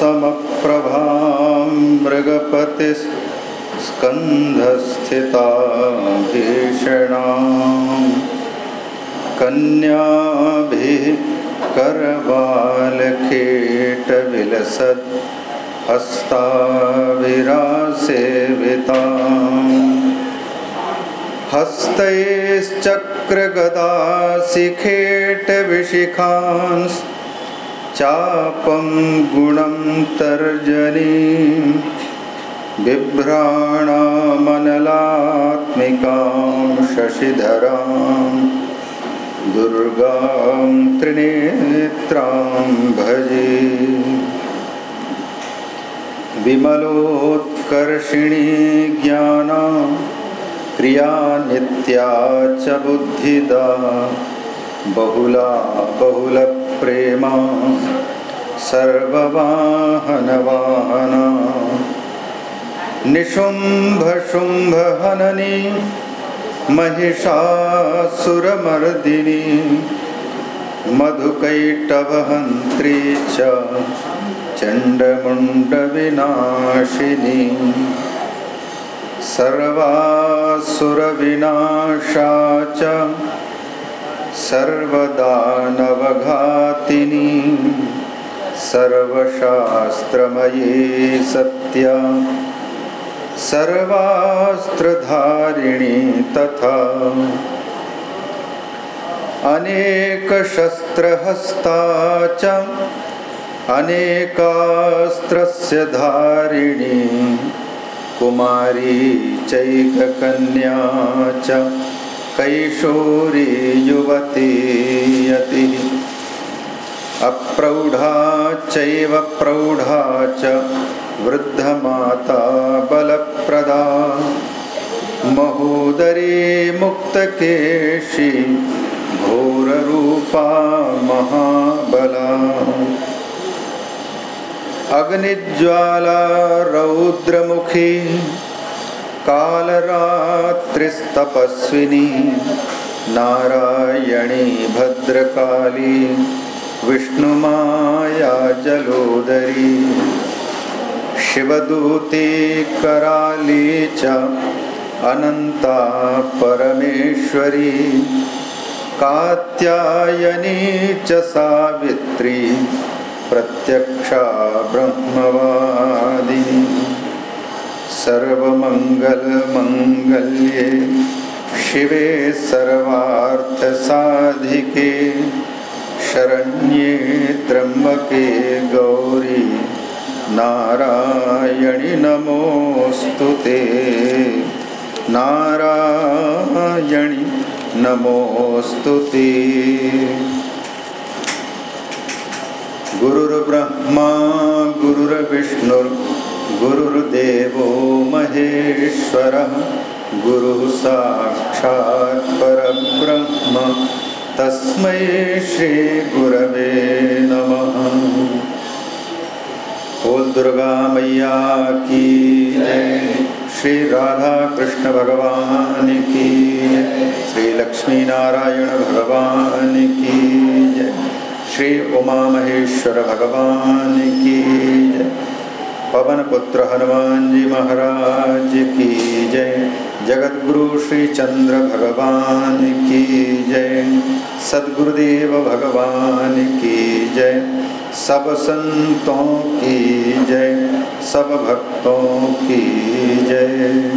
समप्रभां मृगपतिस्कन्धस्थिता भीषणा कन्याभिः करबालखेटविलसद् हस्ताभिरासेविता हस्तैश्चक्रगदाशिखेटविशिखांस् चापं गुणं तर्जनीं बिभ्राणामनलात्मिकां शशिधरां दुर्गां त्रिनेत्रां भजे। विमलोत्कर्षिणी ज्ञाना क्रिया नित्या बुद्धिदा। बहुला बहुलप्रेमा सर्ववाहनवाहना। निशुम्भशुम्भहननी महिषासुरमर्दिनी। मधुकैटभहन्त्री च चण्डमुण्डविनाशिनी। सर्वासुरविनाशा च सर्वदानवघातिनी। सर्वशास्त्रमयी सत्या। सर्वास्त्रधारिणी तथा। अनेकशस्त्रहस्ता च अनेकास्त्रस्य धारिणी। कुमारी चैककन्या च। कैशोरी युवती यति अप्रौढा चैव प्रौढा च वृद्धमाता बलप्रदा। महोदरी मुक्तकेशी घोररूपा महाबला। अग्निज्वाला रौद्रमुखी कालरात्रिस्तपस्विनी नारायणी, भद्रकाली, विष्णुमाया, जलोदरी, शिवदूती, कराली च, अनन्ता, परमेश्वरी, कात्यायनी च, सावित्री, प्रत्यक्षा ब्रह्मवादिनी। सर्वमङ्गलमङ्गल्ये शिवे सर्वार्थसाधिके शरण्ये त्र्यम्बके गौरी नारायणि नमोऽस्तु ते। नारायणि नमोऽस्तु ते। गुरुर्ब्रह्मा महेश्वरः गुरुः साक्षात् तस्मै श्रीगुरवे नमः। बोल दुर्गा मैया की श्री राधा कृष्ण भगवान की श्री लक्ष्मी नारायण भगवान की श्री उमा महेश्वर भगवान की जय। पवन पुत्र हनुमान जी महाराज की जय। जगत गुरु श्री चंद्र भगवान की जय। सदगुरुदेव भगवान की जय। सब संतों की जय। सब भक्तों की जय।